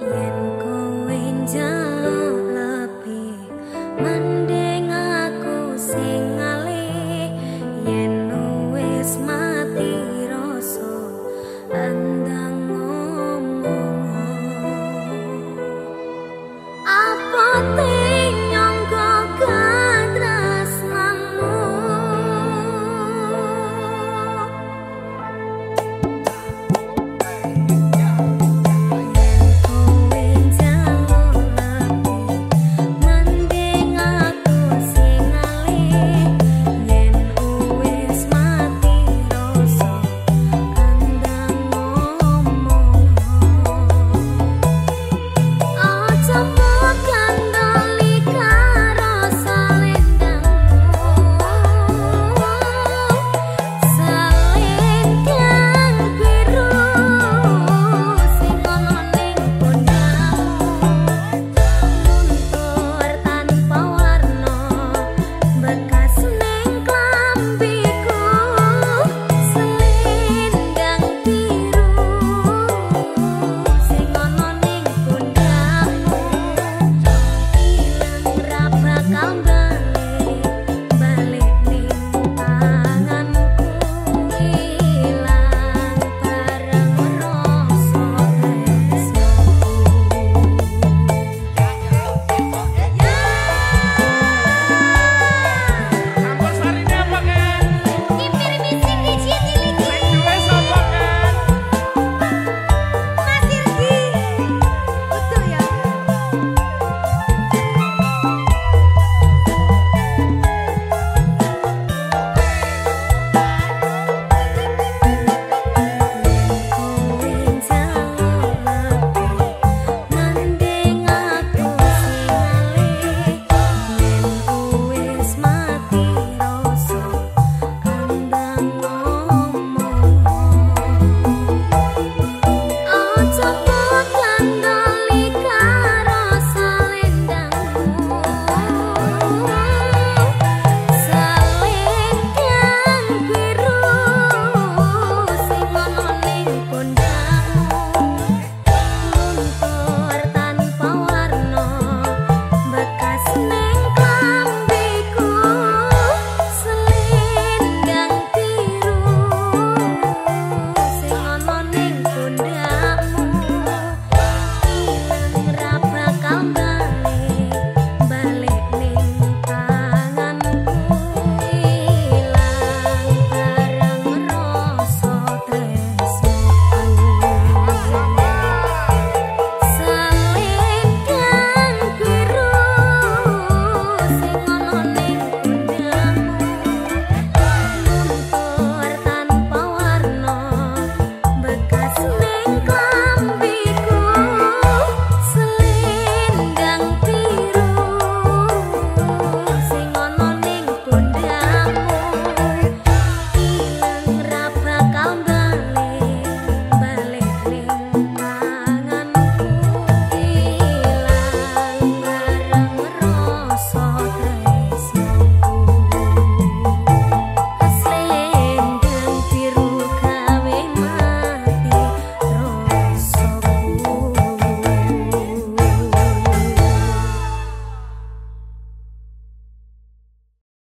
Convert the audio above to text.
烟。Come